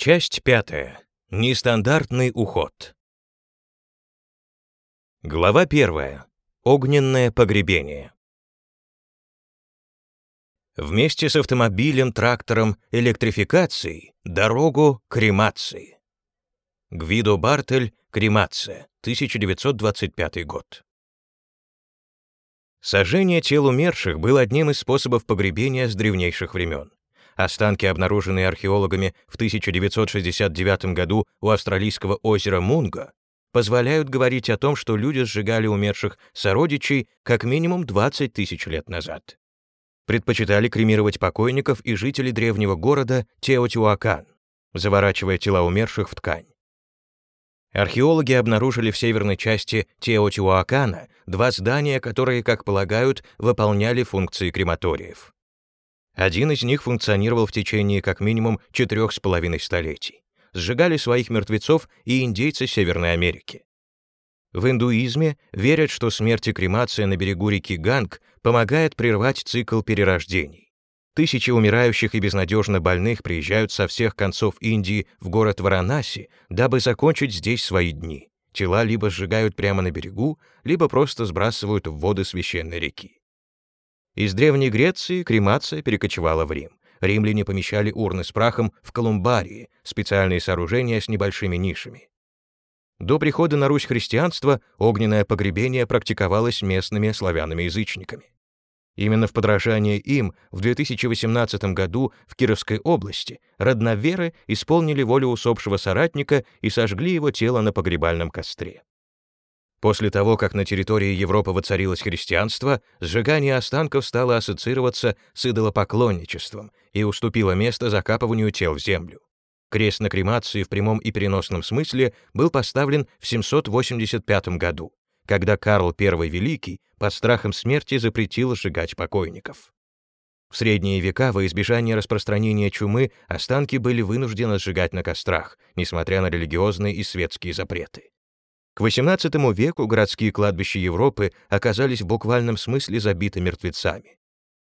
Часть пятая. Нестандартный уход. Глава первая. Огненное погребение. Вместе с автомобилем, трактором, электрификацией, дорогу кремации. Гвидо Бартель, кремация, 1925 год. Сожжение тел умерших было одним из способов погребения с древнейших времен. Останки, обнаруженные археологами в 1969 году у австралийского озера Мунго, позволяют говорить о том, что люди сжигали умерших сородичей как минимум 20 тысяч лет назад. Предпочитали кремировать покойников и жители древнего города Теотиуакан, заворачивая тела умерших в ткань. Археологи обнаружили в северной части Теотиуакана два здания, которые, как полагают, выполняли функции крематориев. Один из них функционировал в течение как минимум четырех с половиной столетий. Сжигали своих мертвецов и индейцы Северной Америки. В индуизме верят, что смерть и кремация на берегу реки Ганг помогает прервать цикл перерождений. Тысячи умирающих и безнадежно больных приезжают со всех концов Индии в город Варанаси, дабы закончить здесь свои дни. Тела либо сжигают прямо на берегу, либо просто сбрасывают в воды священной реки. Из Древней Греции кремация перекочевала в Рим. Римляне помещали урны с прахом в колумбарии, специальные сооружения с небольшими нишами. До прихода на Русь христианства огненное погребение практиковалось местными славянами-язычниками. Именно в подражание им в 2018 году в Кировской области родноверы исполнили волю усопшего соратника и сожгли его тело на погребальном костре. После того, как на территории Европы воцарилось христианство, сжигание останков стало ассоциироваться с идолопоклонничеством и уступило место закапыванию тел в землю. Крест на кремации в прямом и переносном смысле был поставлен в 785 году, когда Карл I Великий под страхом смерти запретил сжигать покойников. В средние века во избежание распространения чумы останки были вынуждены сжигать на кострах, несмотря на религиозные и светские запреты. К XVIII веку городские кладбища Европы оказались в буквальном смысле забиты мертвецами.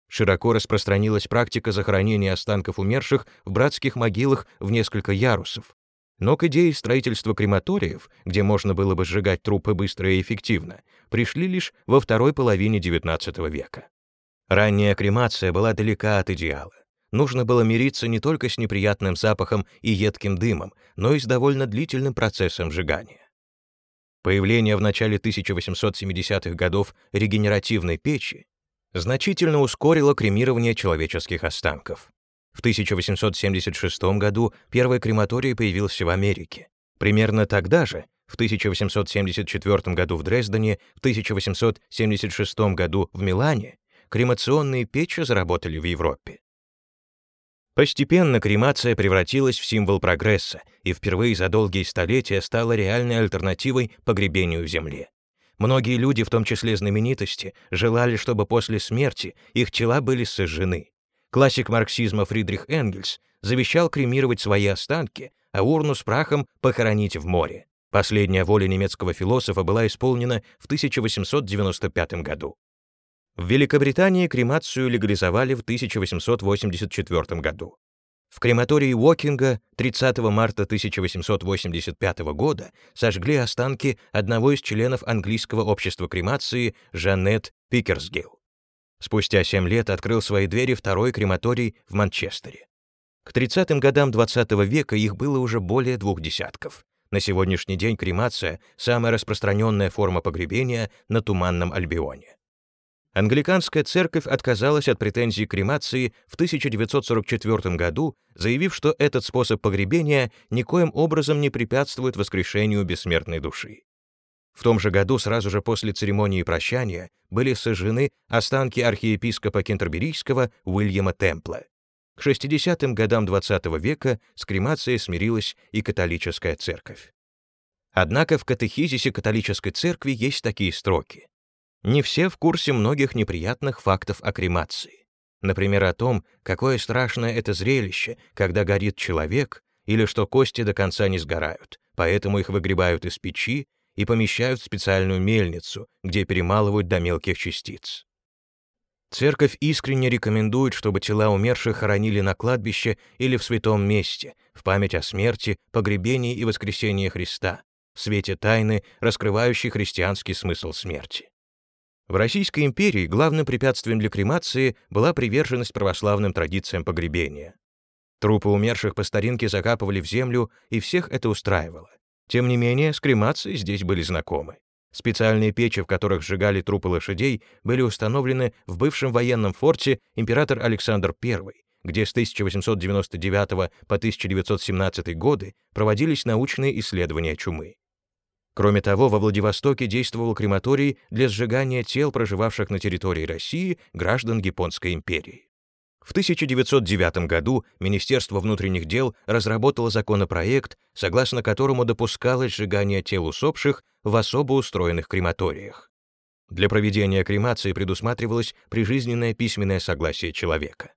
Широко распространилась практика захоронения останков умерших в братских могилах в несколько ярусов. Но к идее строительства крематориев, где можно было бы сжигать трупы быстро и эффективно, пришли лишь во второй половине XIX века. Ранняя кремация была далека от идеала. Нужно было мириться не только с неприятным запахом и едким дымом, но и с довольно длительным процессом сжигания. Появление в начале 1870-х годов регенеративной печи значительно ускорило кремирование человеческих останков. В 1876 году первый крематорий появился в Америке. Примерно тогда же, в 1874 году в Дрездене, в 1876 году в Милане, кремационные печи заработали в Европе. Постепенно кремация превратилась в символ прогресса и впервые за долгие столетия стала реальной альтернативой погребению в земле. Многие люди, в том числе знаменитости, желали, чтобы после смерти их тела были сожжены. Классик марксизма Фридрих Энгельс завещал кремировать свои останки, а урну с прахом похоронить в море. Последняя воля немецкого философа была исполнена в 1895 году. В Великобритании кремацию легализовали в 1884 году. В крематории Уокинга 30 марта 1885 года сожгли останки одного из членов английского общества кремации Жанет Пикерсгилл. Спустя 7 лет открыл свои двери второй крематорий в Манчестере. К 30-м годам XX -го века их было уже более двух десятков. На сегодняшний день кремация — самая распространенная форма погребения на Туманном Альбионе. Англиканская церковь отказалась от претензий кремации в 1944 году, заявив, что этот способ погребения никоим образом не препятствует воскрешению бессмертной души. В том же году, сразу же после церемонии прощания, были сожжены останки архиепископа Кентерберийского Уильяма Темпла. К 60-м годам XX века с кремацией смирилась и католическая церковь. Однако в катехизисе католической церкви есть такие строки. Не все в курсе многих неприятных фактов о кремации. Например, о том, какое страшное это зрелище, когда горит человек, или что кости до конца не сгорают, поэтому их выгребают из печи и помещают в специальную мельницу, где перемалывают до мелких частиц. Церковь искренне рекомендует, чтобы тела умерших хоронили на кладбище или в святом месте, в память о смерти, погребении и воскресении Христа, в свете тайны, раскрывающей христианский смысл смерти. В Российской империи главным препятствием для кремации была приверженность православным традициям погребения. Трупы умерших по старинке закапывали в землю, и всех это устраивало. Тем не менее, с кремацией здесь были знакомы. Специальные печи, в которых сжигали трупы лошадей, были установлены в бывшем военном форте император Александр I, где с 1899 по 1917 годы проводились научные исследования чумы. Кроме того, во Владивостоке действовал крематорий для сжигания тел проживавших на территории России граждан Японской империи. В 1909 году Министерство внутренних дел разработало законопроект, согласно которому допускалось сжигание тел усопших в особо устроенных крематориях. Для проведения кремации предусматривалось прижизненное письменное согласие человека.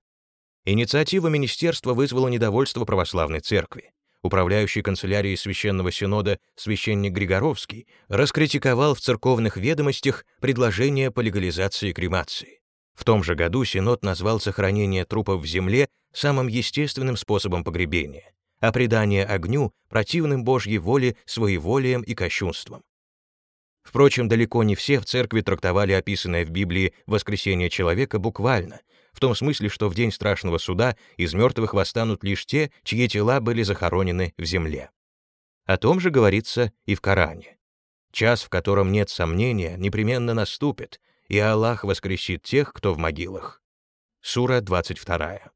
Инициатива министерства вызвала недовольство православной церкви. Управляющий канцелярией Священного Синода священник Григоровский раскритиковал в церковных ведомостях предложение по легализации кремации. В том же году Синод назвал сохранение трупов в земле самым естественным способом погребения, а предание огню — противным Божьей воле, своеволием и кощунством. Впрочем, далеко не все в церкви трактовали описанное в Библии воскресение человека буквально, в том смысле, что в день страшного суда из мертвых восстанут лишь те, чьи тела были захоронены в земле. О том же говорится и в Коране. Час, в котором нет сомнения, непременно наступит, и Аллах воскресит тех, кто в могилах. Сура 22.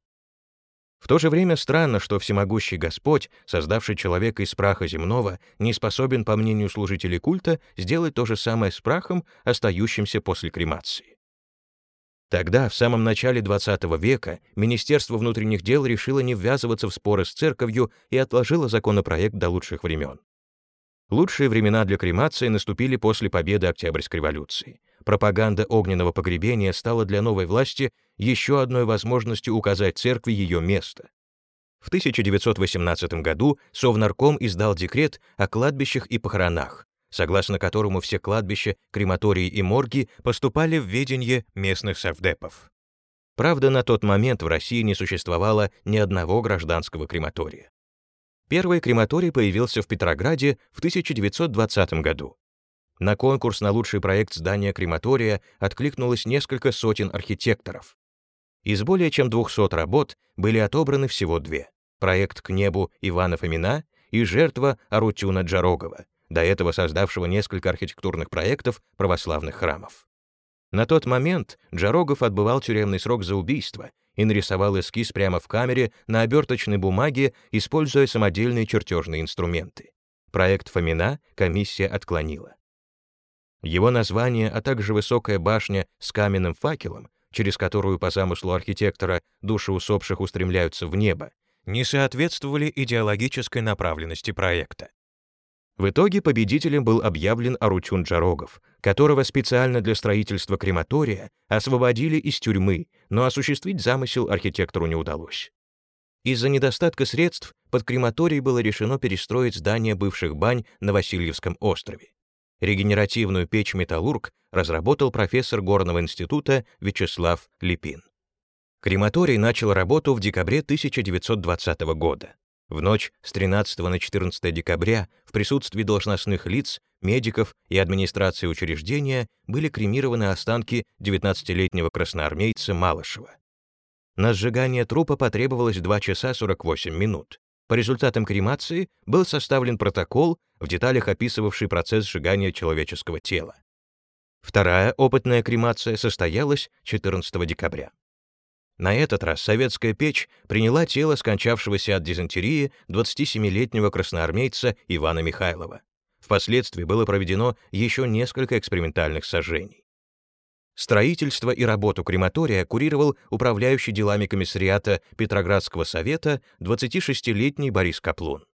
В то же время странно, что всемогущий Господь, создавший человека из праха земного, не способен, по мнению служителей культа, сделать то же самое с прахом, остающимся после кремации. Тогда, в самом начале XX века, Министерство внутренних дел решило не ввязываться в споры с церковью и отложило законопроект до лучших времен. Лучшие времена для кремации наступили после победы Октябрьской революции. Пропаганда огненного погребения стала для новой власти еще одной возможностью указать церкви ее место. В 1918 году Совнарком издал декрет о кладбищах и похоронах, согласно которому все кладбища, крематории и морги поступали в ведение местных совдепов. Правда, на тот момент в России не существовало ни одного гражданского крематория. Первый крематорий появился в Петрограде в 1920 году. На конкурс на лучший проект здания крематория откликнулось несколько сотен архитекторов. Из более чем 200 работ были отобраны всего две. Проект «К небу» Ивана Фомина и «Жертва» Арутюна Джарогова, до этого создавшего несколько архитектурных проектов православных храмов. На тот момент Джарогов отбывал тюремный срок за убийство и нарисовал эскиз прямо в камере на оберточной бумаге, используя самодельные чертежные инструменты. Проект Фомина комиссия отклонила. Его название, а также высокая башня с каменным факелом, через которую по замыслу архитектора души усопших устремляются в небо, не соответствовали идеологической направленности проекта. В итоге победителем был объявлен Аручун Джарогов, которого специально для строительства крематория освободили из тюрьмы, но осуществить замысел архитектору не удалось. Из-за недостатка средств под крематорий было решено перестроить здание бывших бань на Васильевском острове. Регенеративную печь «Металлург» разработал профессор Горного института Вячеслав Липин. Крематорий начал работу в декабре 1920 года. В ночь с 13 на 14 декабря в присутствии должностных лиц, медиков и администрации учреждения были кремированы останки 19-летнего красноармейца Малышева. На сжигание трупа потребовалось 2 часа 48 минут. По результатам кремации был составлен протокол, в деталях описывавший процесс сжигания человеческого тела. Вторая опытная кремация состоялась 14 декабря. На этот раз советская печь приняла тело скончавшегося от дизентерии 27-летнего красноармейца Ивана Михайлова. Впоследствии было проведено еще несколько экспериментальных сожжений. Строительство и работу крематория курировал управляющий делами комиссариата Петроградского совета 26-летний Борис Каплун.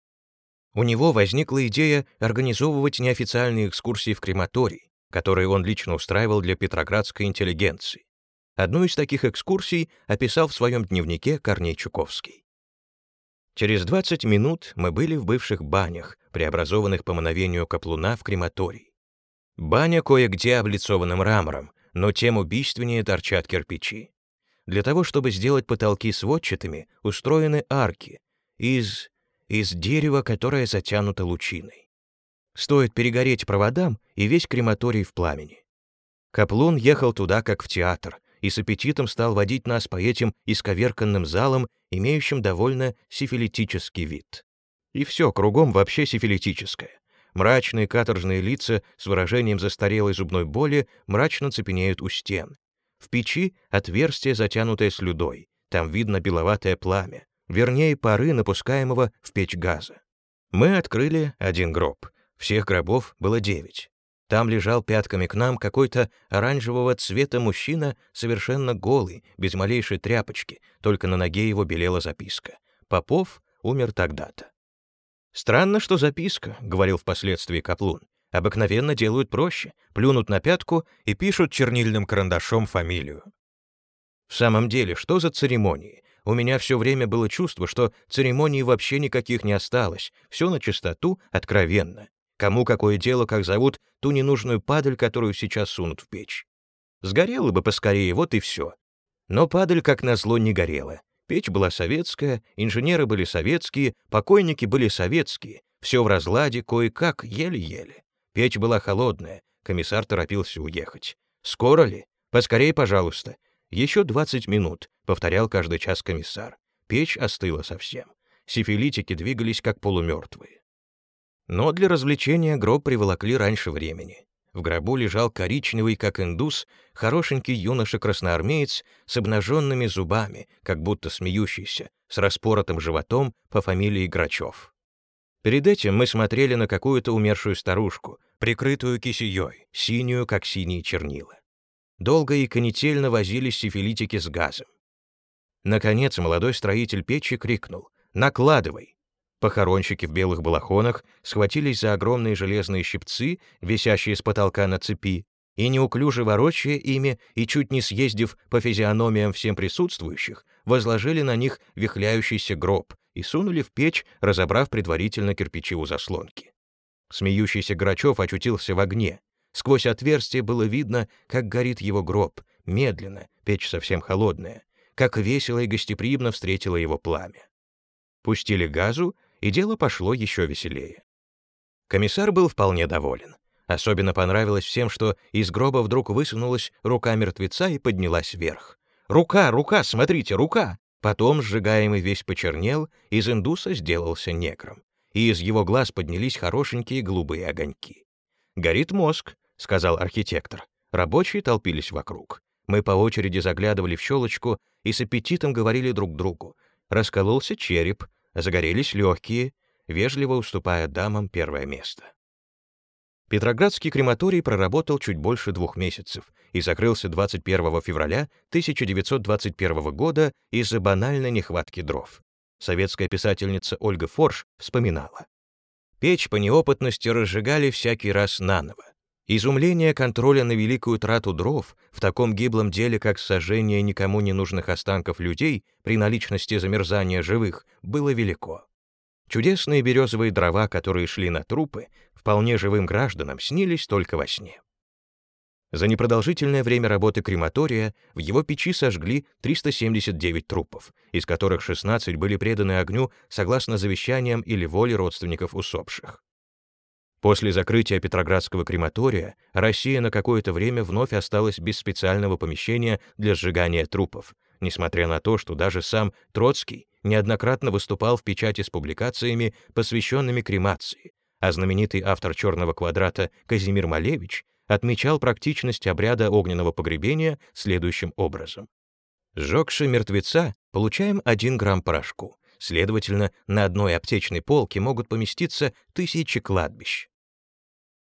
У него возникла идея организовывать неофициальные экскурсии в крематорий, которые он лично устраивал для петроградской интеллигенции. Одну из таких экскурсий описал в своем дневнике Корней Чуковский. Через 20 минут мы были в бывших банях, преобразованных по мановению каплуна в крематорий. Баня кое-где облицована мрамором, но тем убийственнее торчат кирпичи. Для того, чтобы сделать потолки сводчатыми, устроены арки из... из дерева, которое затянуто лучиной. Стоит перегореть проводам, и весь крематорий в пламени. Каплун ехал туда, как в театр, и с аппетитом стал водить нас по этим исковерканным залам, имеющим довольно сифилитический вид. И все кругом вообще сифилитическое. Мрачные каторжные лица с выражением застарелой зубной боли мрачно цепенеют у стен. В печи отверстие, затянутое слюдой. Там видно беловатое пламя, вернее, пары напускаемого в печь газа. Мы открыли один гроб. Всех гробов было девять. Там лежал пятками к нам какой-то оранжевого цвета мужчина, совершенно голый, без малейшей тряпочки, только на ноге его белела записка. Попов умер тогда-то. «Странно, что записка», — говорил впоследствии Каплун. «Обыкновенно делают проще, плюнут на пятку и пишут чернильным карандашом фамилию». В самом деле, что за церемонии? У меня все время было чувство, что церемоний вообще никаких не осталось, все на чистоту, откровенно. Кому какое дело, как зовут ту ненужную падаль, которую сейчас сунут в печь. Сгорела бы поскорее, вот и все. Но падаль, как назло, не горела. Печь была советская, инженеры были советские, покойники были советские, все в разладе, кое-как, еле-еле. Печь была холодная, комиссар торопился уехать. «Скоро ли? Поскорей, пожалуйста». «Еще двадцать минут», — повторял каждый час комиссар. Печь остыла совсем. Сифилитики двигались как полумертвые. Но для развлечения гроб приволокли раньше времени. В гробу лежал коричневый, как индус, хорошенький юноша-красноармеец с обнаженными зубами, как будто смеющийся, с распоротым животом по фамилии Грачев. Перед этим мы смотрели на какую-то умершую старушку, прикрытую кисеей, синюю, как синие чернила. Долго и конетельно возились сифилитики с газом. Наконец молодой строитель печи крикнул «Накладывай!» Похоронщики в белых балахонах схватились за огромные железные щипцы, висящие с потолка на цепи, и, неуклюже ворочая ими и чуть не съездив по физиономиям всем присутствующих, возложили на них вихляющийся гроб и сунули в печь, разобрав предварительно кирпичи у заслонки. Смеющийся Грачев очутился в огне. Сквозь отверстие было видно, как горит его гроб, медленно, печь совсем холодная, как весело и гостеприимно встретило его пламя. Пустили газу, и дело пошло еще веселее. Комиссар был вполне доволен. Особенно понравилось всем, что из гроба вдруг высунулась рука мертвеца и поднялась вверх. «Рука, рука, смотрите, рука!» Потом, сжигаемый весь почернел, из индуса сделался негром, и из его глаз поднялись хорошенькие голубые огоньки. «Горит мозг», — сказал архитектор. Рабочие толпились вокруг. Мы по очереди заглядывали в щелочку и с аппетитом говорили друг другу. Раскололся череп, загорелись легкие, вежливо уступая дамам первое место. Петроградский крематорий проработал чуть больше двух месяцев и закрылся 21 февраля 1921 года из-за банальной нехватки дров. Советская писательница Ольга Форш вспоминала. Печь по неопытности разжигали всякий раз наново. Изумление контроля на великую трату дров в таком гиблом деле, как сожжение никому не нужных останков людей при наличности замерзания живых, было велико. Чудесные березовые дрова, которые шли на трупы, вполне живым гражданам снились только во сне. За непродолжительное время работы крематория в его печи сожгли 379 трупов, из которых 16 были преданы огню согласно завещаниям или воле родственников усопших. После закрытия Петроградского крематория Россия на какое-то время вновь осталась без специального помещения для сжигания трупов, несмотря на то, что даже сам Троцкий неоднократно выступал в печати с публикациями, посвященными кремации, а знаменитый автор «Черного квадрата» Казимир Малевич отмечал практичность обряда огненного погребения следующим образом. Сжегши мертвеца, получаем 1 грамм порошку. Следовательно, на одной аптечной полке могут поместиться тысячи кладбищ.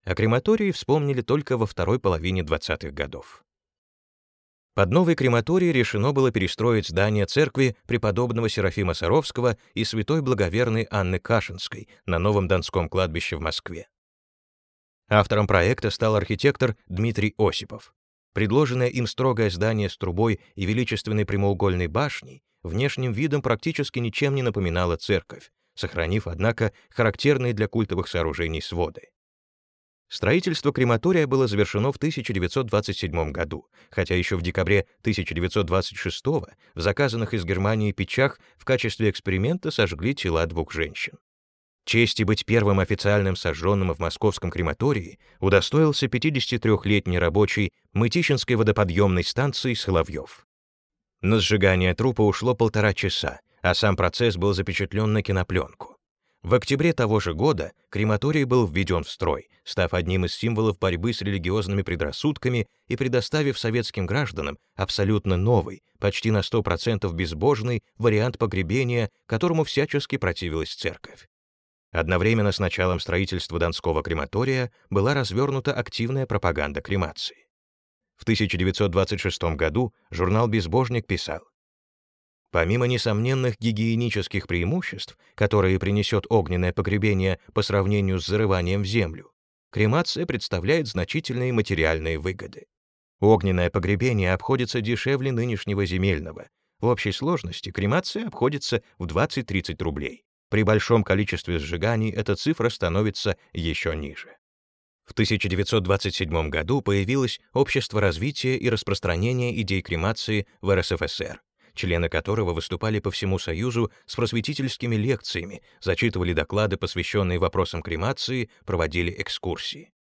О крематории вспомнили только во второй половине 20-х годов. Под новый крематорий решено было перестроить здание церкви преподобного Серафима Саровского и святой благоверной Анны Кашинской на Новом Донском кладбище в Москве. Автором проекта стал архитектор Дмитрий Осипов. Предложенное им строгое здание с трубой и величественной прямоугольной башней внешним видом практически ничем не напоминало церковь, сохранив, однако, характерные для культовых сооружений своды. Строительство крематория было завершено в 1927 году, хотя еще в декабре 1926 в заказанных из Германии печах в качестве эксперимента сожгли тела двух женщин. Чести быть первым официальным сожженным в московском крематории удостоился 53-летний рабочий Мытищинской водоподъемной станции Соловьев. На сжигание трупа ушло полтора часа, а сам процесс был запечатлен на кинопленку. В октябре того же года крематорий был введен в строй, став одним из символов борьбы с религиозными предрассудками и предоставив советским гражданам абсолютно новый, почти на 100% безбожный вариант погребения, которому всячески противилась церковь. Одновременно с началом строительства Донского крематория была развернута активная пропаганда кремации. В 1926 году журнал «Безбожник» писал Помимо несомненных гигиенических преимуществ, которые принесет огненное погребение по сравнению с зарыванием в землю, кремация представляет значительные материальные выгоды. Огненное погребение обходится дешевле нынешнего земельного. В общей сложности кремация обходится в 20-30 рублей. При большом количестве сжиганий эта цифра становится еще ниже. В 1927 году появилось Общество развития и распространения идей кремации в РСФСР, члены которого выступали по всему Союзу с просветительскими лекциями, зачитывали доклады, посвященные вопросам кремации, проводили экскурсии.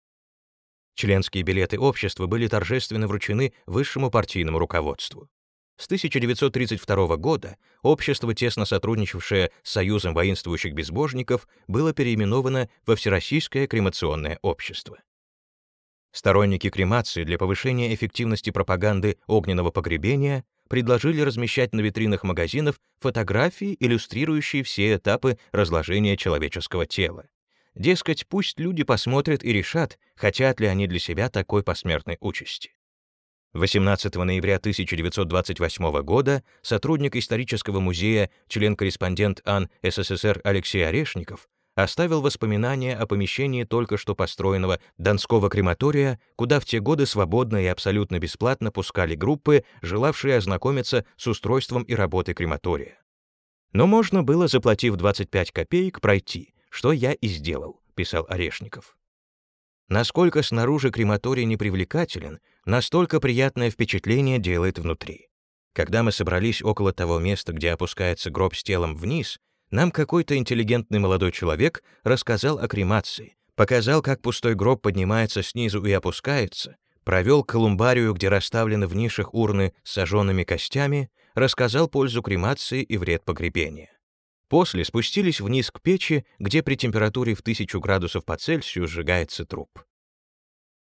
Членские билеты общества были торжественно вручены высшему партийному руководству. С 1932 года общество, тесно сотрудничавшее с Союзом воинствующих безбожников, было переименовано во Всероссийское кремационное общество. Сторонники кремации для повышения эффективности пропаганды огненного погребения предложили размещать на витринах магазинов фотографии, иллюстрирующие все этапы разложения человеческого тела. Дескать, пусть люди посмотрят и решат, хотят ли они для себя такой посмертной участи. 18 ноября 1928 года сотрудник исторического музея, член-корреспондент АН СССР Алексей Орешников оставил воспоминания о помещении только что построенного Донского крематория, куда в те годы свободно и абсолютно бесплатно пускали группы, желавшие ознакомиться с устройством и работой крематория. Но можно было, заплатив 25 копеек, пройти, что я и сделал, писал Орешников. Насколько снаружи крематорий непривлекателен, настолько приятное впечатление делает внутри. Когда мы собрались около того места, где опускается гроб с телом вниз, нам какой-то интеллигентный молодой человек рассказал о кремации, показал, как пустой гроб поднимается снизу и опускается, провел колумбарию, где расставлены в нишах урны с сожженными костями, рассказал пользу кремации и вред погребения. После спустились вниз к печи, где при температуре в 1000 градусов по Цельсию сжигается труп.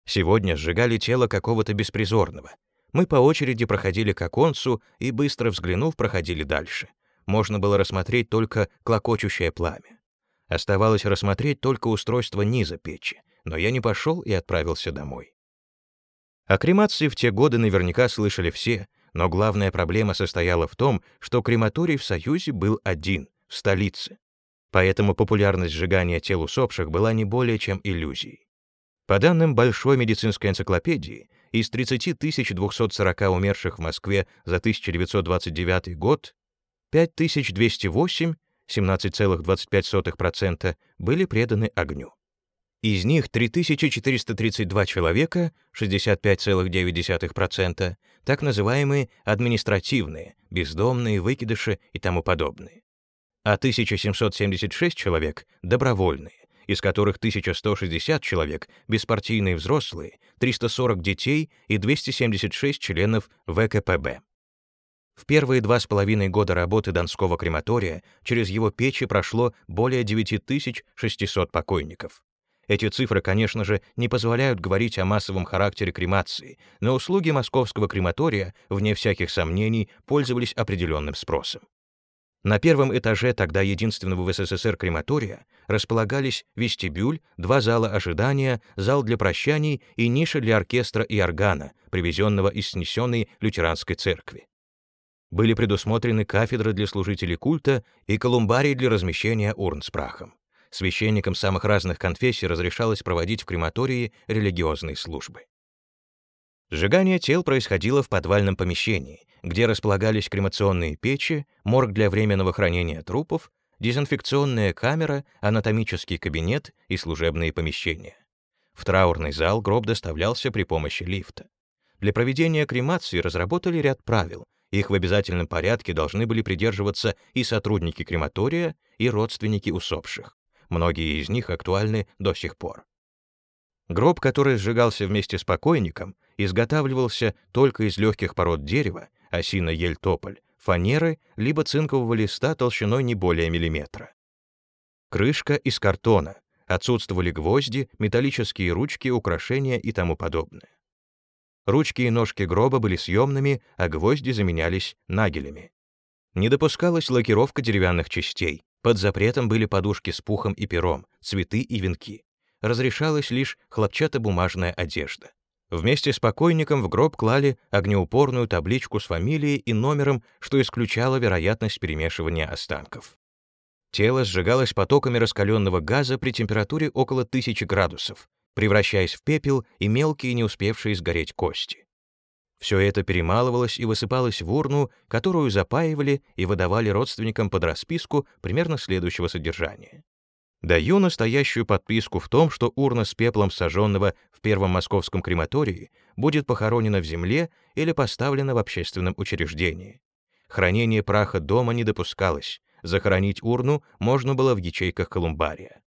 Сегодня сжигали тело какого-то беспризорного. Мы по очереди проходили к оконцу и, быстро взглянув, проходили дальше можно было рассмотреть только клокочущее пламя. Оставалось рассмотреть только устройство низа печи, но я не пошел и отправился домой. О кремации в те годы наверняка слышали все, но главная проблема состояла в том, что крематорий в Союзе был один, в столице. Поэтому популярность сжигания тел усопших была не более чем иллюзией. По данным Большой медицинской энциклопедии, из 30 240 умерших в Москве за 1929 год 5208, 17,25%, были преданы огню. Из них 3432 человека, 65,9%, так называемые административные, бездомные, выкидыши и тому подобные. А 1776 человек — добровольные, из которых 1160 человек — беспартийные взрослые, 340 детей и 276 членов ВКПБ. В первые два с половиной года работы Донского крематория через его печи прошло более 9600 покойников. Эти цифры, конечно же, не позволяют говорить о массовом характере кремации, но услуги московского крематория, вне всяких сомнений, пользовались определенным спросом. На первом этаже тогда единственного в СССР крематория располагались вестибюль, два зала ожидания, зал для прощаний и ниша для оркестра и органа, привезенного из снесенной лютеранской церкви были предусмотрены кафедры для служителей культа и колумбарий для размещения урн с прахом. Священникам самых разных конфессий разрешалось проводить в крематории религиозные службы. Сжигание тел происходило в подвальном помещении, где располагались кремационные печи, морг для временного хранения трупов, дезинфекционная камера, анатомический кабинет и служебные помещения. В траурный зал гроб доставлялся при помощи лифта. Для проведения кремации разработали ряд правил. Их в обязательном порядке должны были придерживаться и сотрудники крематория, и родственники усопших. Многие из них актуальны до сих пор. Гроб, который сжигался вместе с покойником, изготавливался только из легких пород дерева, осина, ель, тополь, фанеры, либо цинкового листа толщиной не более миллиметра. Крышка из картона, отсутствовали гвозди, металлические ручки, украшения и тому подобное. Ручки и ножки гроба были съемными, а гвозди заменялись нагелями. Не допускалась лакировка деревянных частей, под запретом были подушки с пухом и пером, цветы и венки. Разрешалась лишь хлопчатобумажная одежда. Вместе с покойником в гроб клали огнеупорную табличку с фамилией и номером, что исключало вероятность перемешивания останков. Тело сжигалось потоками раскаленного газа при температуре около 1000 градусов, превращаясь в пепел и мелкие, не успевшие сгореть кости. Все это перемалывалось и высыпалось в урну, которую запаивали и выдавали родственникам под расписку примерно следующего содержания. Даю настоящую подписку в том, что урна с пеплом сожженного в первом московском крематории будет похоронена в земле или поставлена в общественном учреждении. Хранение праха дома не допускалось, захоронить урну можно было в ячейках колумбария.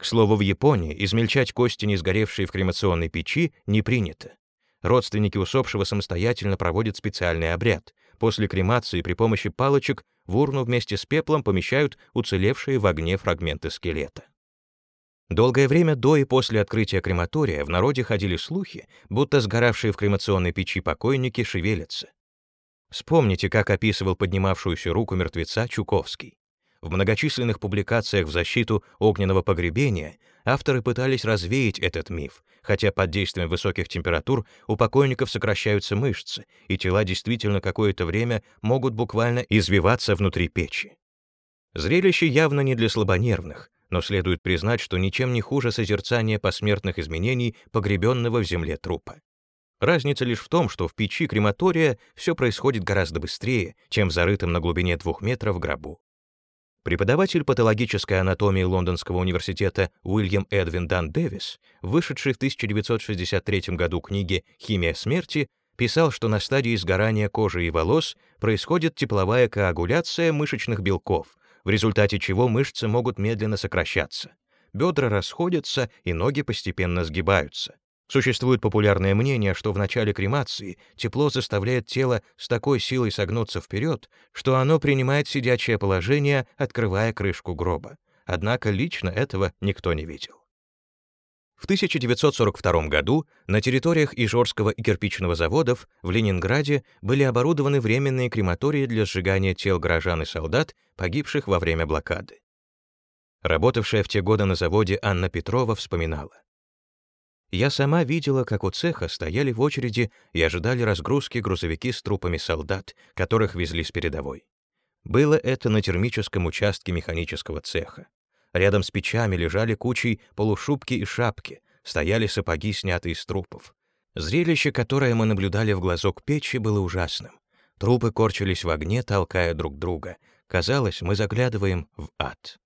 К слову, в Японии измельчать кости, не сгоревшие в кремационной печи, не принято. Родственники усопшего самостоятельно проводят специальный обряд. После кремации при помощи палочек в урну вместе с пеплом помещают уцелевшие в огне фрагменты скелета. Долгое время до и после открытия крематория в народе ходили слухи, будто сгоравшие в кремационной печи покойники шевелятся. Вспомните, как описывал поднимавшуюся руку мертвеца Чуковский. В многочисленных публикациях в защиту огненного погребения авторы пытались развеять этот миф, хотя под действием высоких температур у покойников сокращаются мышцы, и тела действительно какое-то время могут буквально извиваться внутри печи. Зрелище явно не для слабонервных, но следует признать, что ничем не хуже созерцания посмертных изменений погребенного в земле трупа. Разница лишь в том, что в печи крематория все происходит гораздо быстрее, чем в зарытом на глубине двух метров гробу. Преподаватель патологической анатомии Лондонского университета Уильям Эдвин Дан Дэвис, вышедший в 1963 году книги «Химия смерти», писал, что на стадии сгорания кожи и волос происходит тепловая коагуляция мышечных белков, в результате чего мышцы могут медленно сокращаться. Бедра расходятся, и ноги постепенно сгибаются. Существует популярное мнение, что в начале кремации тепло заставляет тело с такой силой согнуться вперед, что оно принимает сидячее положение, открывая крышку гроба. Однако лично этого никто не видел. В 1942 году на территориях Ижорского и кирпичного заводов в Ленинграде были оборудованы временные крематории для сжигания тел горожан и солдат, погибших во время блокады. Работавшая в те годы на заводе Анна Петрова вспоминала. Я сама видела, как у цеха стояли в очереди и ожидали разгрузки грузовики с трупами солдат, которых везли с передовой. Было это на термическом участке механического цеха. Рядом с печами лежали кучей полушубки и шапки, стояли сапоги, снятые с трупов. Зрелище, которое мы наблюдали в глазок печи, было ужасным. Трупы корчились в огне, толкая друг друга. Казалось, мы заглядываем в ад.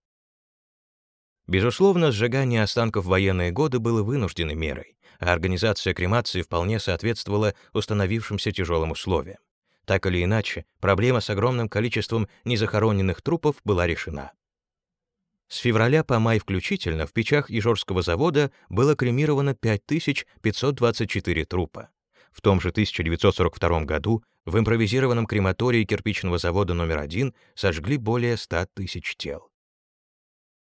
Безусловно, сжигание останков в военные годы было вынужденной мерой, а организация кремации вполне соответствовала установившимся тяжелым условиям. Так или иначе, проблема с огромным количеством незахороненных трупов была решена. С февраля по май включительно в печах Ижорского завода было кремировано 5524 трупа. В том же 1942 году в импровизированном крематории кирпичного завода номер один сожгли более 100 тысяч тел.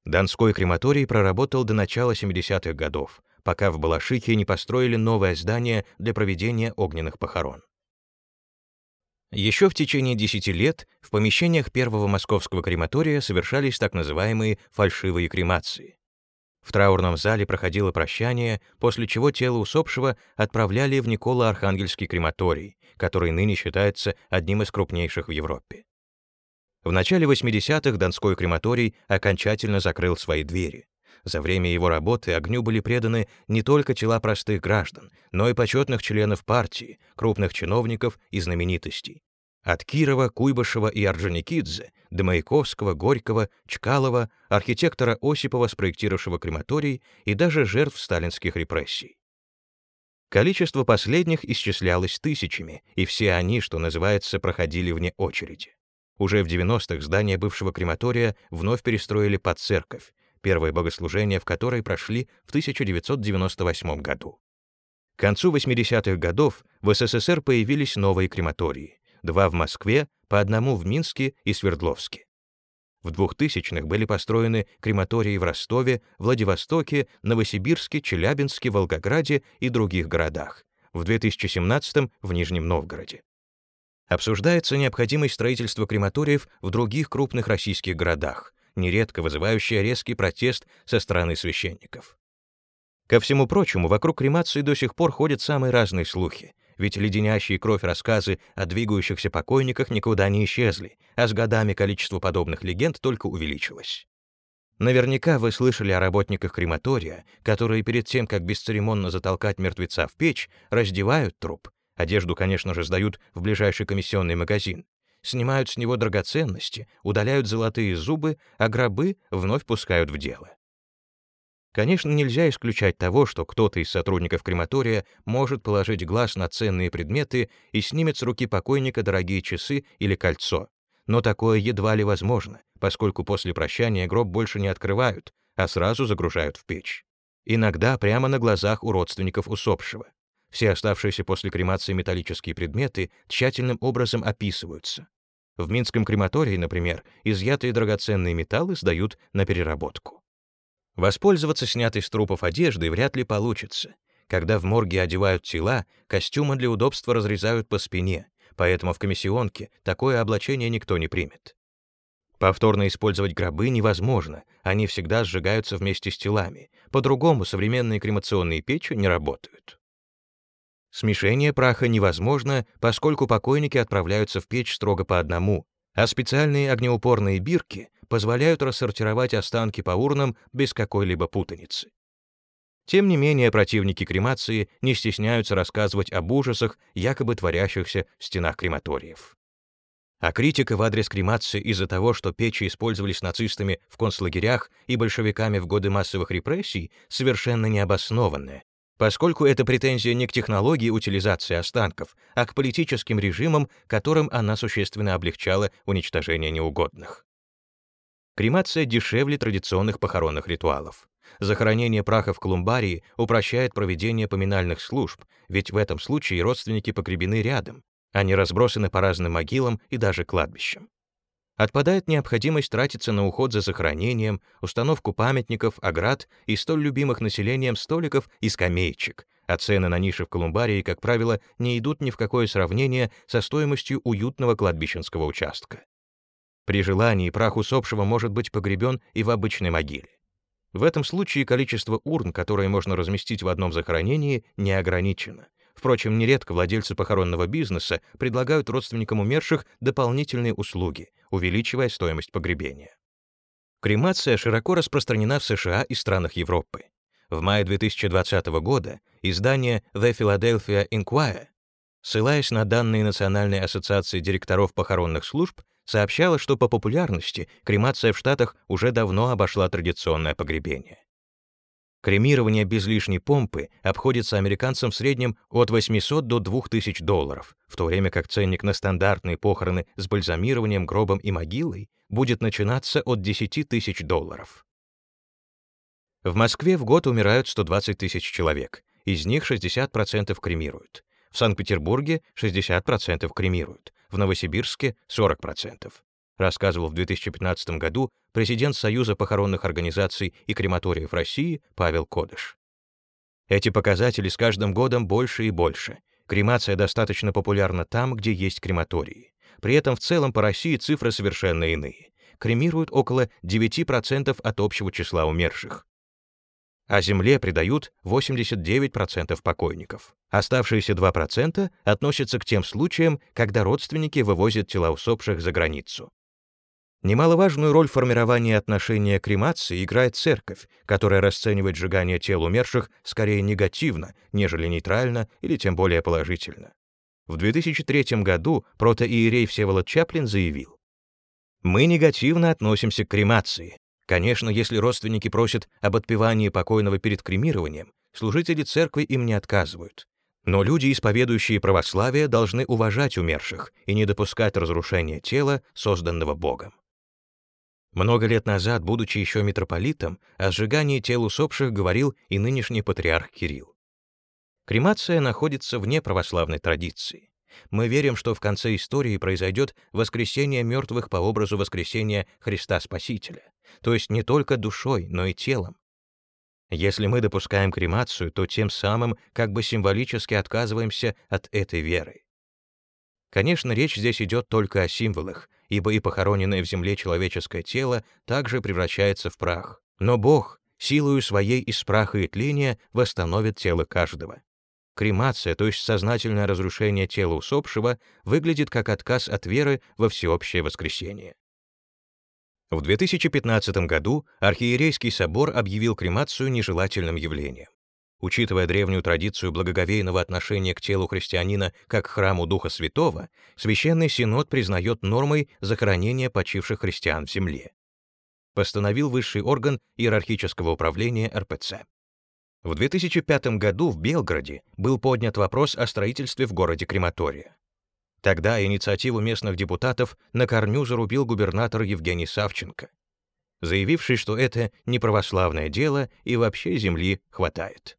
Донской крематорий проработал до начала 70-х годов, пока в Балашихе не построили новое здание для проведения огненных похорон. Еще в течение 10 лет в помещениях первого московского крематория совершались так называемые фальшивые кремации. В траурном зале проходило прощание, после чего тело усопшего отправляли в Николо-Архангельский крематорий, который ныне считается одним из крупнейших в Европе. В начале 80-х Донской крематорий окончательно закрыл свои двери. За время его работы огню были преданы не только тела простых граждан, но и почетных членов партии, крупных чиновников и знаменитостей. От Кирова, Куйбышева и Орджоникидзе до Маяковского, Горького, Чкалова, архитектора Осипова, спроектировавшего крематорий, и даже жертв сталинских репрессий. Количество последних исчислялось тысячами, и все они, что называется, проходили вне очереди. Уже в 90-х здание бывшего крематория вновь перестроили под церковь, первые богослужения в которой прошли в 1998 году. К концу 80-х годов в СССР появились новые крематории, два в Москве, по одному в Минске и Свердловске. В 2000-х были построены крематории в Ростове, Владивостоке, Новосибирске, Челябинске, Волгограде и других городах. В 2017-м в Нижнем Новгороде. Обсуждается необходимость строительства крематориев в других крупных российских городах, нередко вызывающая резкий протест со стороны священников. Ко всему прочему, вокруг кремации до сих пор ходят самые разные слухи, ведь леденящие кровь рассказы о двигающихся покойниках никуда не исчезли, а с годами количество подобных легенд только увеличилось. Наверняка вы слышали о работниках крематория, которые перед тем, как бесцеремонно затолкать мертвеца в печь, раздевают труп, Одежду, конечно же, сдают в ближайший комиссионный магазин. Снимают с него драгоценности, удаляют золотые зубы, а гробы вновь пускают в дело. Конечно, нельзя исключать того, что кто-то из сотрудников крематория может положить глаз на ценные предметы и снимет с руки покойника дорогие часы или кольцо. Но такое едва ли возможно, поскольку после прощания гроб больше не открывают, а сразу загружают в печь. Иногда прямо на глазах у родственников усопшего. Все оставшиеся после кремации металлические предметы тщательным образом описываются. В Минском крематории, например, изъятые драгоценные металлы сдают на переработку. Воспользоваться снятой с трупов одеждой вряд ли получится. Когда в морге одевают тела, костюмы для удобства разрезают по спине, поэтому в комиссионке такое облачение никто не примет. Повторно использовать гробы невозможно, они всегда сжигаются вместе с телами. По-другому современные кремационные печи не работают. Смешение праха невозможно, поскольку покойники отправляются в печь строго по одному, а специальные огнеупорные бирки позволяют рассортировать останки по урнам без какой-либо путаницы. Тем не менее, противники кремации не стесняются рассказывать об ужасах, якобы творящихся в стенах крематориев. А критика в адрес кремации из-за того, что печи использовались нацистами в концлагерях и большевиками в годы массовых репрессий, совершенно необоснованная, поскольку эта претензия не к технологии утилизации останков, а к политическим режимам, которым она существенно облегчала уничтожение неугодных. Кремация дешевле традиционных похоронных ритуалов. Захоронение праха в колумбарии упрощает проведение поминальных служб, ведь в этом случае родственники погребены рядом, они разбросаны по разным могилам и даже кладбищам. Отпадает необходимость тратиться на уход за захоронением, установку памятников, оград и столь любимых населением столиков и скамеечек, а цены на ниши в колумбарии, как правило, не идут ни в какое сравнение со стоимостью уютного кладбищенского участка. При желании прах усопшего может быть погребен и в обычной могиле. В этом случае количество урн, которые можно разместить в одном захоронении, не ограничено — Впрочем, нередко владельцы похоронного бизнеса предлагают родственникам умерших дополнительные услуги, увеличивая стоимость погребения. Кремация широко распространена в США и странах Европы. В мае 2020 года издание The Philadelphia Inquirer, ссылаясь на данные Национальной ассоциации директоров похоронных служб, сообщало, что по популярности кремация в Штатах уже давно обошла традиционное погребение. Кремирование без лишней помпы обходится американцам в среднем от 800 до 2000 долларов, в то время как ценник на стандартные похороны с бальзамированием, гробом и могилой будет начинаться от 10 тысяч долларов. В Москве в год умирают 120 тысяч человек, из них 60% кремируют. В Санкт-Петербурге 60% кремируют, в Новосибирске 40% рассказывал в 2015 году президент Союза похоронных организаций и крематориев России Павел Кодыш. Эти показатели с каждым годом больше и больше. Кремация достаточно популярна там, где есть крематории. При этом в целом по России цифры совершенно иные. Кремируют около 9% от общего числа умерших. А земле придают 89% покойников. Оставшиеся 2% относятся к тем случаям, когда родственники вывозят тела усопших за границу. Немаловажную роль в формировании отношения кремации играет церковь, которая расценивает сжигание тел умерших скорее негативно, нежели нейтрально или тем более положительно. В 2003 году протоиерей Всеволод Чаплин заявил, «Мы негативно относимся к кремации. Конечно, если родственники просят об отпевании покойного перед кремированием, служители церкви им не отказывают. Но люди, исповедующие православие, должны уважать умерших и не допускать разрушения тела, созданного Богом. Много лет назад, будучи еще митрополитом, о сжигании тел усопших говорил и нынешний патриарх Кирилл. Кремация находится вне православной традиции. Мы верим, что в конце истории произойдет воскресение мертвых по образу воскресения Христа Спасителя, то есть не только душой, но и телом. Если мы допускаем кремацию, то тем самым как бы символически отказываемся от этой веры. Конечно, речь здесь идет только о символах, ибо и похороненное в земле человеческое тело также превращается в прах. Но Бог, силою своей из праха и тления, восстановит тело каждого. Кремация, то есть сознательное разрушение тела усопшего, выглядит как отказ от веры во всеобщее воскресение. В 2015 году Архиерейский собор объявил кремацию нежелательным явлением. Учитывая древнюю традицию благоговейного отношения к телу христианина как к храму Духа Святого, Священный Синод признает нормой захоронения почивших христиан в земле. Постановил высший орган иерархического управления РПЦ. В 2005 году в Белгороде был поднят вопрос о строительстве в городе крематория. Тогда инициативу местных депутатов на корню зарубил губернатор Евгений Савченко, заявивший, что это не православное дело и вообще земли хватает.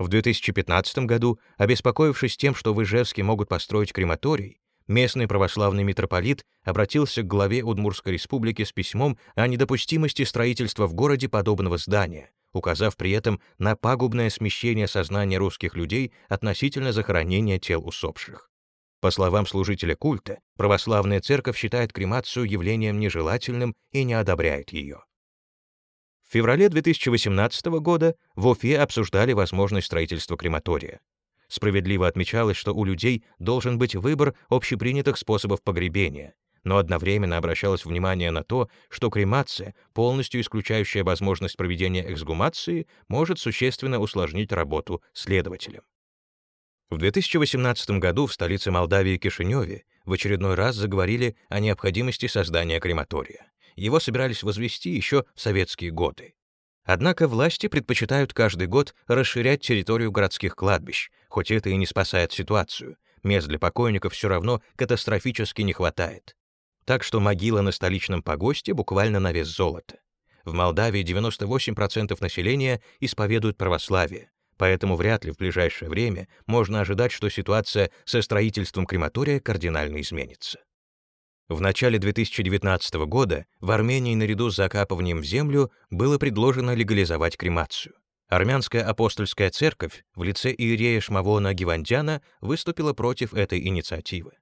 В 2015 году, обеспокоившись тем, что в Ижевске могут построить крематорий, местный православный митрополит обратился к главе Удмурской республики с письмом о недопустимости строительства в городе подобного здания, указав при этом на пагубное смещение сознания русских людей относительно захоронения тел усопших. По словам служителя культа, православная церковь считает кремацию явлением нежелательным и не одобряет ее. В феврале 2018 года в Уфе обсуждали возможность строительства крематория. Справедливо отмечалось, что у людей должен быть выбор общепринятых способов погребения, но одновременно обращалось внимание на то, что кремация, полностью исключающая возможность проведения эксгумации, может существенно усложнить работу следователям. В 2018 году в столице Молдавии Кишиневе в очередной раз заговорили о необходимости создания крематория. Его собирались возвести еще в советские годы. Однако власти предпочитают каждый год расширять территорию городских кладбищ, хоть это и не спасает ситуацию. Мест для покойников все равно катастрофически не хватает. Так что могила на столичном погосте буквально на вес золота. В Молдавии 98% населения исповедуют православие, поэтому вряд ли в ближайшее время можно ожидать, что ситуация со строительством крематория кардинально изменится. В начале 2019 года в Армении наряду с закапыванием в землю было предложено легализовать кремацию. Армянская апостольская церковь в лице иерея Шмавона Гивандяна выступила против этой инициативы.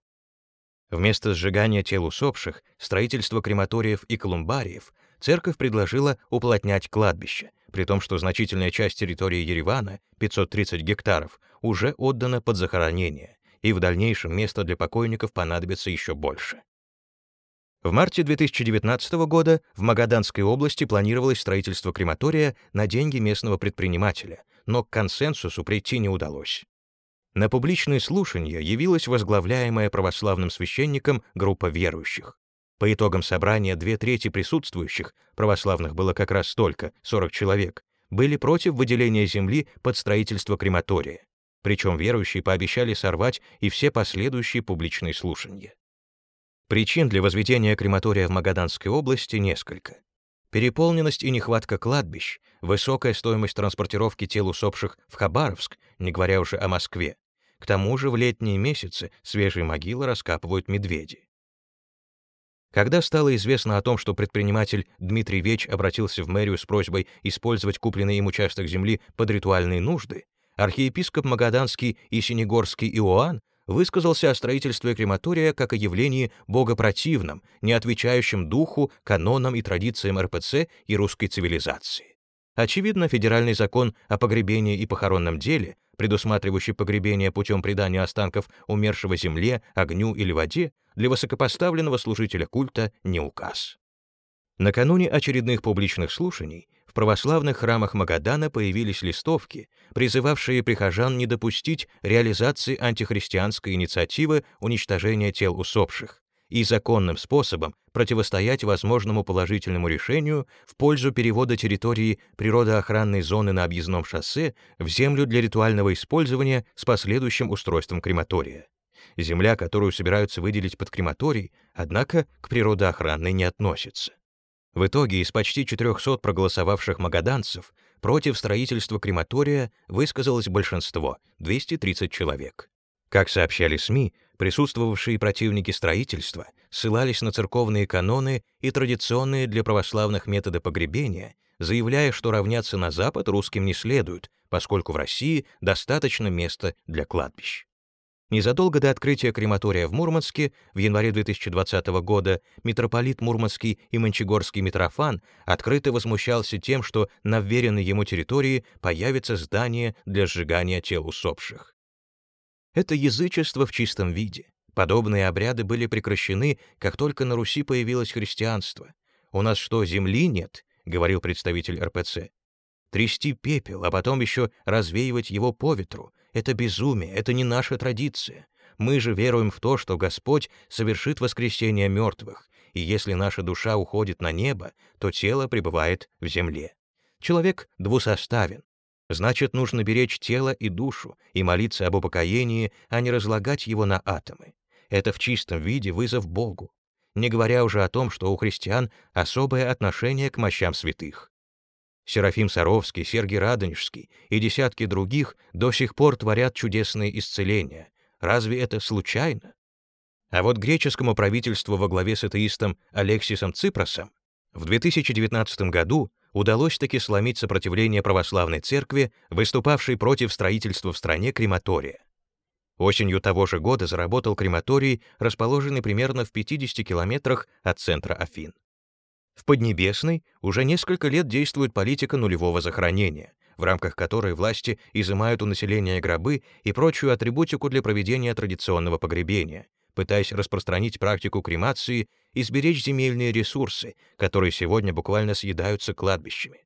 Вместо сжигания тел усопших, строительства крематориев и колумбариев церковь предложила уплотнять кладбище, при том, что значительная часть территории Еревана, 530 гектаров, уже отдана под захоронение, и в дальнейшем места для покойников понадобится еще больше. В марте 2019 года в Магаданской области планировалось строительство крематория на деньги местного предпринимателя, но к консенсусу прийти не удалось. На публичные слушания явилась возглавляемая православным священником группа верующих. По итогам собрания две трети присутствующих, православных было как раз столько, 40 человек, были против выделения земли под строительство крематория. Причем верующие пообещали сорвать и все последующие публичные слушания. Причин для возведения крематория в Магаданской области несколько. Переполненность и нехватка кладбищ, высокая стоимость транспортировки тел усопших в Хабаровск, не говоря уже о Москве. К тому же в летние месяцы свежие могилы раскапывают медведи. Когда стало известно о том, что предприниматель Дмитрий Веч обратился в мэрию с просьбой использовать купленный им участок земли под ритуальные нужды, архиепископ Магаданский и Синегорский Иоанн высказался о строительстве крематория как о явлении богопротивном, не отвечающем духу, канонам и традициям РПЦ и русской цивилизации. Очевидно, федеральный закон о погребении и похоронном деле, предусматривающий погребение путем предания останков умершего земле, огню или воде, для высокопоставленного служителя культа не указ. Накануне очередных публичных слушаний в православных храмах Магадана появились листовки, призывавшие прихожан не допустить реализации антихристианской инициативы уничтожения тел усопших и законным способом противостоять возможному положительному решению в пользу перевода территории природоохранной зоны на объездном шоссе в землю для ритуального использования с последующим устройством крематория. Земля, которую собираются выделить под крематорий, однако к природоохранной не относится. В итоге из почти 400 проголосовавших магаданцев против строительства крематория высказалось большинство — 230 человек. Как сообщали СМИ, присутствовавшие противники строительства ссылались на церковные каноны и традиционные для православных методы погребения, заявляя, что равняться на Запад русским не следует, поскольку в России достаточно места для кладбищ. Незадолго до открытия крематория в Мурманске в январе 2020 года митрополит Мурманский и Мончегорский Митрофан открыто возмущался тем, что на вверенной ему территории появится здание для сжигания тел усопших. Это язычество в чистом виде. Подобные обряды были прекращены, как только на Руси появилось христианство. «У нас что, земли нет?» — говорил представитель РПЦ. «Трясти пепел, а потом еще развеивать его по ветру это безумие, это не наша традиция. Мы же веруем в то, что Господь совершит воскресение мертвых, и если наша душа уходит на небо, то тело пребывает в земле. Человек двусоставен. Значит, нужно беречь тело и душу и молиться об упокоении, а не разлагать его на атомы. Это в чистом виде вызов Богу. Не говоря уже о том, что у христиан особое отношение к мощам святых. Серафим Саровский, Сергий Радонежский и десятки других до сих пор творят чудесные исцеления. Разве это случайно? А вот греческому правительству во главе с атеистом Алексисом Ципросом в 2019 году удалось таки сломить сопротивление православной церкви, выступавшей против строительства в стране крематория. Осенью того же года заработал крематорий, расположенный примерно в 50 километрах от центра Афин. В Поднебесной уже несколько лет действует политика нулевого захоронения, в рамках которой власти изымают у населения гробы и прочую атрибутику для проведения традиционного погребения, пытаясь распространить практику кремации и сберечь земельные ресурсы, которые сегодня буквально съедаются кладбищами.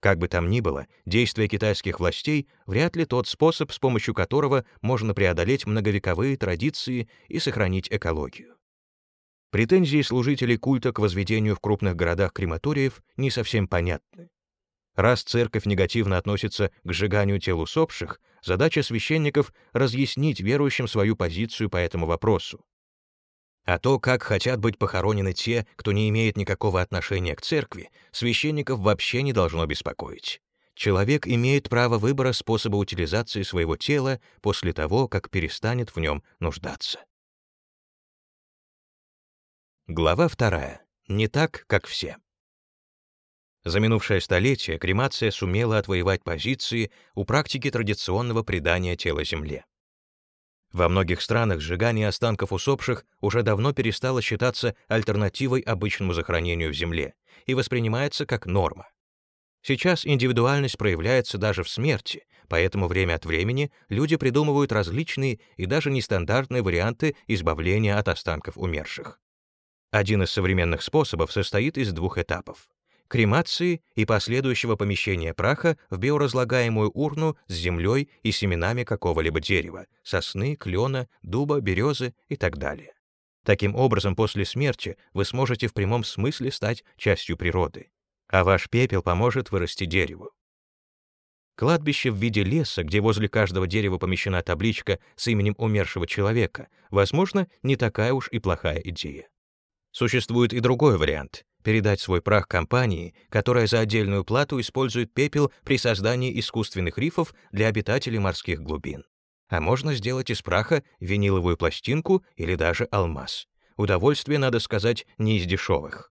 Как бы там ни было, действия китайских властей вряд ли тот способ, с помощью которого можно преодолеть многовековые традиции и сохранить экологию. Претензии служителей культа к возведению в крупных городах крематориев не совсем понятны. Раз церковь негативно относится к сжиганию тел усопших, задача священников — разъяснить верующим свою позицию по этому вопросу. А то, как хотят быть похоронены те, кто не имеет никакого отношения к церкви, священников вообще не должно беспокоить. Человек имеет право выбора способа утилизации своего тела после того, как перестанет в нем нуждаться. Глава вторая. Не так, как все. За минувшее столетие кремация сумела отвоевать позиции у практики традиционного предания тела земле. Во многих странах сжигание останков усопших уже давно перестало считаться альтернативой обычному захоронению в земле и воспринимается как норма. Сейчас индивидуальность проявляется даже в смерти, поэтому время от времени люди придумывают различные и даже нестандартные варианты избавления от останков умерших. Один из современных способов состоит из двух этапов — кремации и последующего помещения праха в биоразлагаемую урну с землей и семенами какого-либо дерева — сосны, клена, дуба, березы и так далее. Таким образом, после смерти вы сможете в прямом смысле стать частью природы, а ваш пепел поможет вырасти дереву. Кладбище в виде леса, где возле каждого дерева помещена табличка с именем умершего человека, возможно, не такая уж и плохая идея. Существует и другой вариант — передать свой прах компании, которая за отдельную плату использует пепел при создании искусственных рифов для обитателей морских глубин. А можно сделать из праха виниловую пластинку или даже алмаз. Удовольствие, надо сказать, не из дешевых.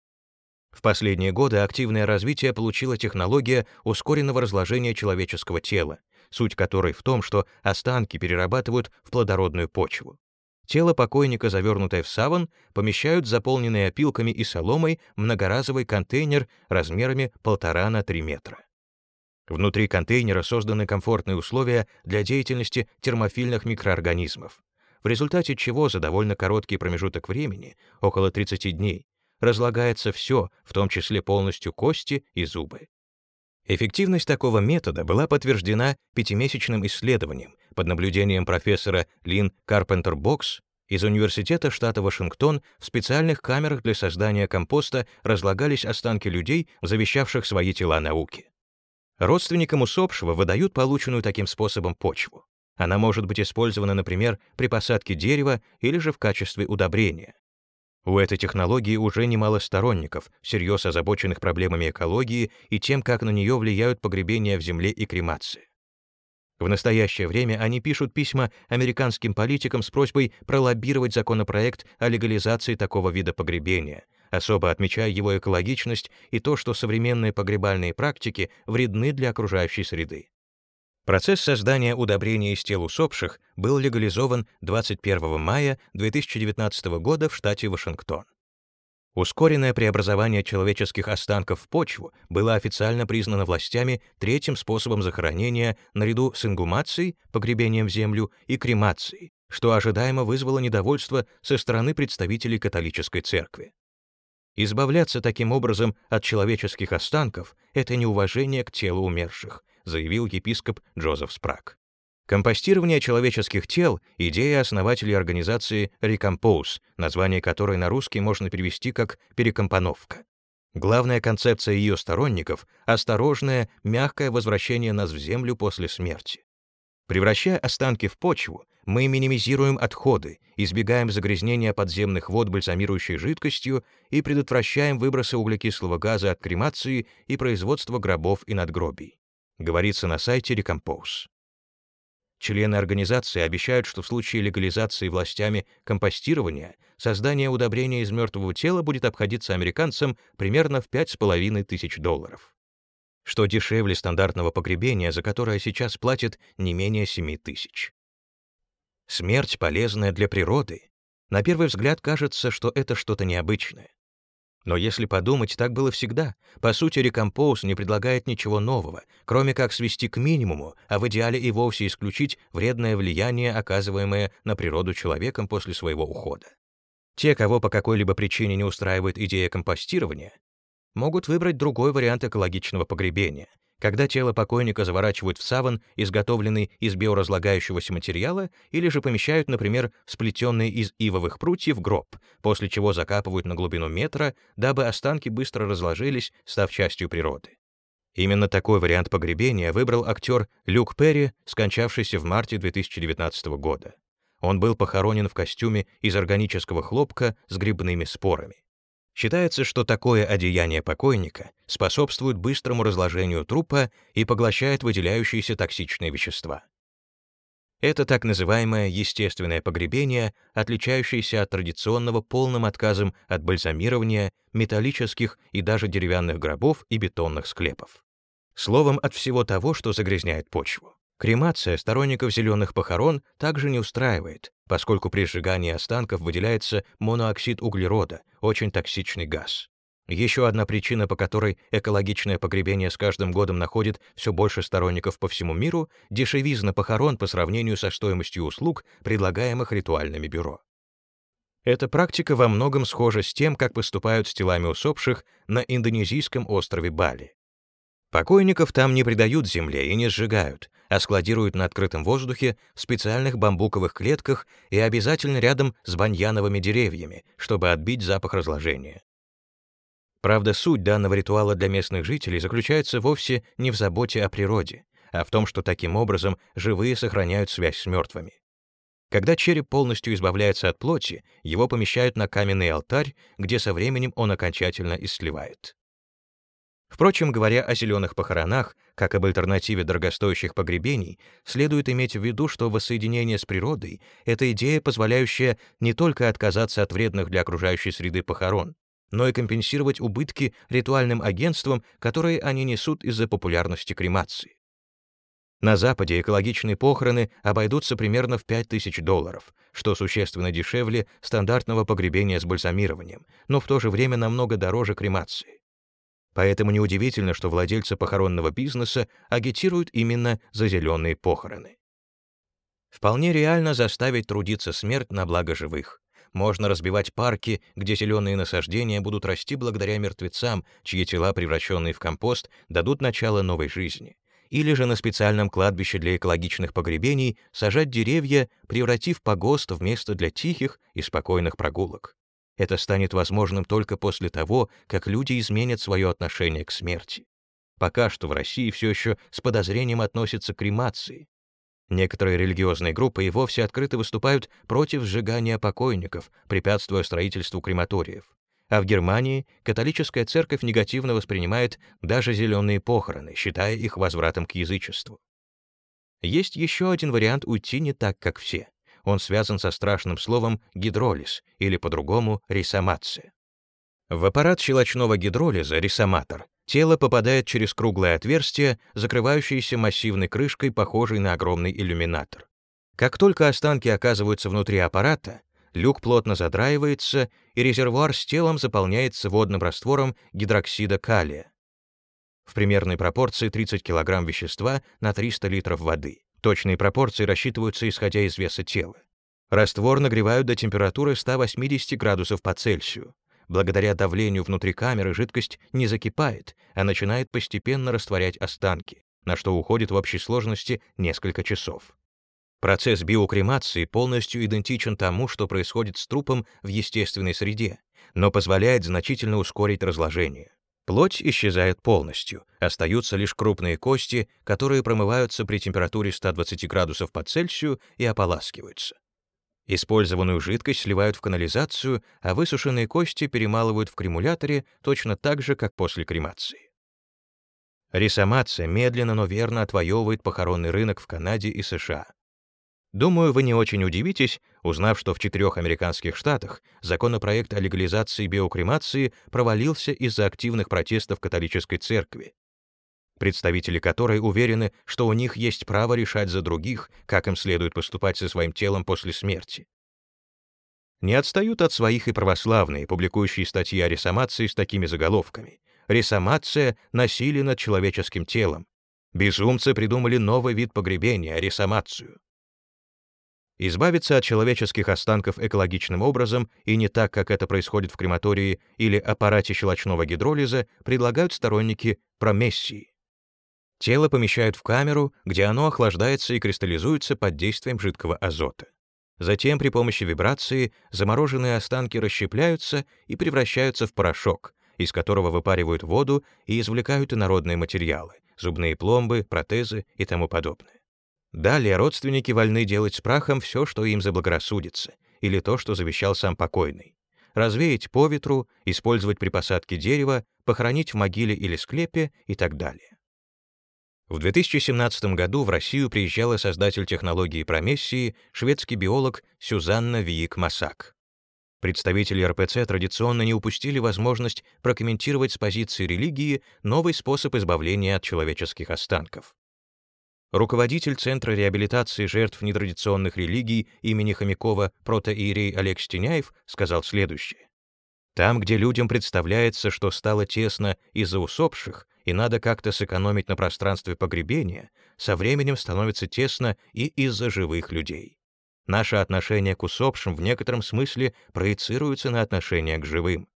В последние годы активное развитие получила технология ускоренного разложения человеческого тела, суть которой в том, что останки перерабатывают в плодородную почву. Тело покойника, завернутое в саван, помещают заполненный опилками и соломой многоразовый контейнер размерами 1,5 на 3 метра. Внутри контейнера созданы комфортные условия для деятельности термофильных микроорганизмов, в результате чего за довольно короткий промежуток времени, около 30 дней, разлагается все, в том числе полностью кости и зубы. Эффективность такого метода была подтверждена пятимесячным исследованием под наблюдением профессора Лин Карпентер-Бокс из Университета штата Вашингтон в специальных камерах для создания компоста разлагались останки людей, завещавших свои тела науке. Родственникам усопшего выдают полученную таким способом почву. Она может быть использована, например, при посадке дерева или же в качестве удобрения. У этой технологии уже немало сторонников, всерьез озабоченных проблемами экологии и тем, как на нее влияют погребения в земле и кремация. В настоящее время они пишут письма американским политикам с просьбой пролоббировать законопроект о легализации такого вида погребения, особо отмечая его экологичность и то, что современные погребальные практики вредны для окружающей среды. Процесс создания удобрений из тел усопших был легализован 21 мая 2019 года в штате Вашингтон. Ускоренное преобразование человеческих останков в почву было официально признано властями третьим способом захоронения наряду с ингумацией, погребением в землю, и кремацией, что ожидаемо вызвало недовольство со стороны представителей католической церкви. Избавляться таким образом от человеческих останков — это неуважение к телу умерших, заявил епископ Джозеф Спраг. Компостирование человеческих тел — идея основателей организации Recompose, название которой на русский можно перевести как «перекомпоновка». Главная концепция ее сторонников — осторожное, мягкое возвращение нас в землю после смерти. Превращая останки в почву, мы минимизируем отходы, избегаем загрязнения подземных вод бальзамирующей жидкостью и предотвращаем выбросы углекислого газа от кремации и производства гробов и надгробий говорится на сайте Recompose. Члены организации обещают, что в случае легализации властями компостирования создание удобрения из мертвого тела будет обходиться американцам примерно в 5,5 тысяч долларов, что дешевле стандартного погребения, за которое сейчас платят не менее 7 тысяч. Смерть полезная для природы. На первый взгляд кажется, что это что-то необычное. Но если подумать, так было всегда. По сути, Recompose не предлагает ничего нового, кроме как свести к минимуму, а в идеале и вовсе исключить вредное влияние, оказываемое на природу человеком после своего ухода. Те, кого по какой-либо причине не устраивает идея компостирования, могут выбрать другой вариант экологичного погребения, когда тело покойника заворачивают в саван, изготовленный из биоразлагающегося материала, или же помещают, например, сплетенный из ивовых прутьев гроб, после чего закапывают на глубину метра, дабы останки быстро разложились, став частью природы. Именно такой вариант погребения выбрал актер Люк Перри, скончавшийся в марте 2019 года. Он был похоронен в костюме из органического хлопка с грибными спорами. Считается, что такое одеяние покойника способствует быстрому разложению трупа и поглощает выделяющиеся токсичные вещества. Это так называемое естественное погребение, отличающееся от традиционного полным отказом от бальзамирования, металлических и даже деревянных гробов и бетонных склепов. Словом, от всего того, что загрязняет почву. Кремация сторонников зеленых похорон также не устраивает, поскольку при сжигании останков выделяется монооксид углерода, очень токсичный газ. Еще одна причина, по которой экологичное погребение с каждым годом находит все больше сторонников по всему миру — дешевизна похорон по сравнению со стоимостью услуг, предлагаемых ритуальными бюро. Эта практика во многом схожа с тем, как поступают с телами усопших на индонезийском острове Бали. Покойников там не придают земле и не сжигают, а складируют на открытом воздухе в специальных бамбуковых клетках и обязательно рядом с баньяновыми деревьями, чтобы отбить запах разложения. Правда, суть данного ритуала для местных жителей заключается вовсе не в заботе о природе, а в том, что таким образом живые сохраняют связь с мертвыми. Когда череп полностью избавляется от плоти, его помещают на каменный алтарь, где со временем он окончательно исливает. Впрочем, говоря о зеленых похоронах, как об альтернативе дорогостоящих погребений, следует иметь в виду, что воссоединение с природой — это идея, позволяющая не только отказаться от вредных для окружающей среды похорон, но и компенсировать убытки ритуальным агентствам, которые они несут из-за популярности кремации. На Западе экологичные похороны обойдутся примерно в 5000 долларов, что существенно дешевле стандартного погребения с бальзамированием, но в то же время намного дороже кремации. Поэтому неудивительно, что владельцы похоронного бизнеса агитируют именно за зеленые похороны. Вполне реально заставить трудиться смерть на благо живых. можно разбивать парки, где зеленые насаждения будут расти благодаря мертвецам, чьи тела, превращенные в компост, дадут начало новой жизни. Или же на специальном кладбище для экологичных погребений сажать деревья, превратив погост в место для тихих и спокойных прогулок. Это станет возможным только после того, как люди изменят свое отношение к смерти. Пока что в России все еще с подозрением относятся к кремации. Некоторые религиозные группы и вовсе открыто выступают против сжигания покойников, препятствуя строительству крематориев. А в Германии католическая церковь негативно воспринимает даже зеленые похороны, считая их возвратом к язычеству. Есть еще один вариант уйти не так, как все. Он связан со страшным словом гидролиз или по-другому рисомация. В аппарат щелочного гидролиза, рисоматор, тело попадает через круглое отверстие, закрывающееся массивной крышкой, похожей на огромный иллюминатор. Как только останки оказываются внутри аппарата, люк плотно задраивается, и резервуар с телом заполняется водным раствором гидроксида калия в примерной пропорции 30 кг вещества на 300 литров воды. Точные пропорции рассчитываются исходя из веса тела. Раствор нагревают до температуры 180 градусов по Цельсию. Благодаря давлению внутри камеры жидкость не закипает, а начинает постепенно растворять останки, на что уходит в общей сложности несколько часов. Процесс биокремации полностью идентичен тому, что происходит с трупом в естественной среде, но позволяет значительно ускорить разложение. Плоть исчезает полностью, остаются лишь крупные кости, которые промываются при температуре 120 градусов по Цельсию и ополаскиваются. Использованную жидкость сливают в канализацию, а высушенные кости перемалывают в кремуляторе точно так же, как после кремации. Ресомация медленно, но верно отвоевывает похоронный рынок в Канаде и США. Думаю, вы не очень удивитесь, узнав, что в четырех американских штатах законопроект о легализации биокремации провалился из-за активных протестов католической церкви, представители которой уверены, что у них есть право решать за других, как им следует поступать со своим телом после смерти. Не отстают от своих и православные, публикующие статьи о ресомации с такими заголовками. «Ресомация — насилие над человеческим телом». Безумцы придумали новый вид погребения — ресомацию. Избавиться от человеческих останков экологичным образом и не так, как это происходит в крематории или аппарате щелочного гидролиза, предлагают сторонники промессии. Тело помещают в камеру, где оно охлаждается и кристаллизуется под действием жидкого азота. Затем при помощи вибрации замороженные останки расщепляются и превращаются в порошок, из которого выпаривают воду и извлекают инородные материалы — зубные пломбы, протезы и тому подобное. Далее родственники вольны делать с прахом все, что им заблагорассудится, или то, что завещал сам покойный. Развеять по ветру, использовать при посадке дерева, похоронить в могиле или склепе и так далее. В 2017 году в Россию приезжала создатель технологии промессии, шведский биолог Сюзанна Виик-Масак. Представители РПЦ традиционно не упустили возможность прокомментировать с позиции религии новый способ избавления от человеческих останков. Руководитель Центра реабилитации жертв нетрадиционных религий имени Хомякова протоиерей Олег Стеняев сказал следующее. Там, где людям представляется, что стало тесно из-за усопших, и надо как-то сэкономить на пространстве погребения, со временем становится тесно и из-за живых людей. Наше отношение к усопшим в некотором смысле проецируется на отношение к живым.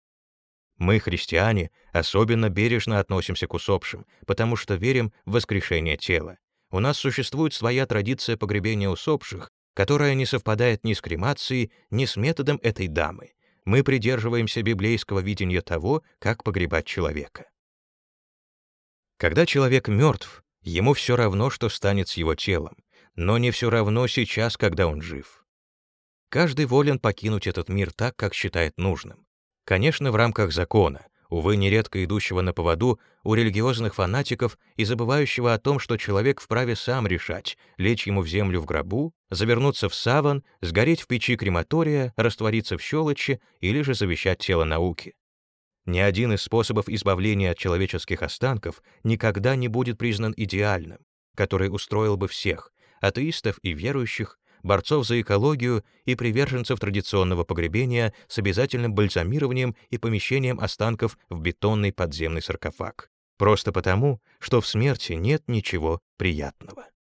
Мы, христиане, особенно бережно относимся к усопшим, потому что верим в воскрешение тела. У нас существует своя традиция погребения усопших, которая не совпадает ни с кремацией, ни с методом этой дамы. Мы придерживаемся библейского видения того, как погребать человека. Когда человек мертв, ему все равно, что станет с его телом, но не все равно сейчас, когда он жив. Каждый волен покинуть этот мир так, как считает нужным. Конечно, в рамках закона, увы, нередко идущего на поводу у религиозных фанатиков и забывающего о том, что человек вправе сам решать, лечь ему в землю в гробу, завернуться в саван, сгореть в печи крематория, раствориться в щелочи или же завещать тело науки. Ни один из способов избавления от человеческих останков никогда не будет признан идеальным, который устроил бы всех, атеистов и верующих, борцов за экологию и приверженцев традиционного погребения с обязательным бальзамированием и помещением останков в бетонный подземный саркофаг. Просто потому, что в смерти нет ничего приятного.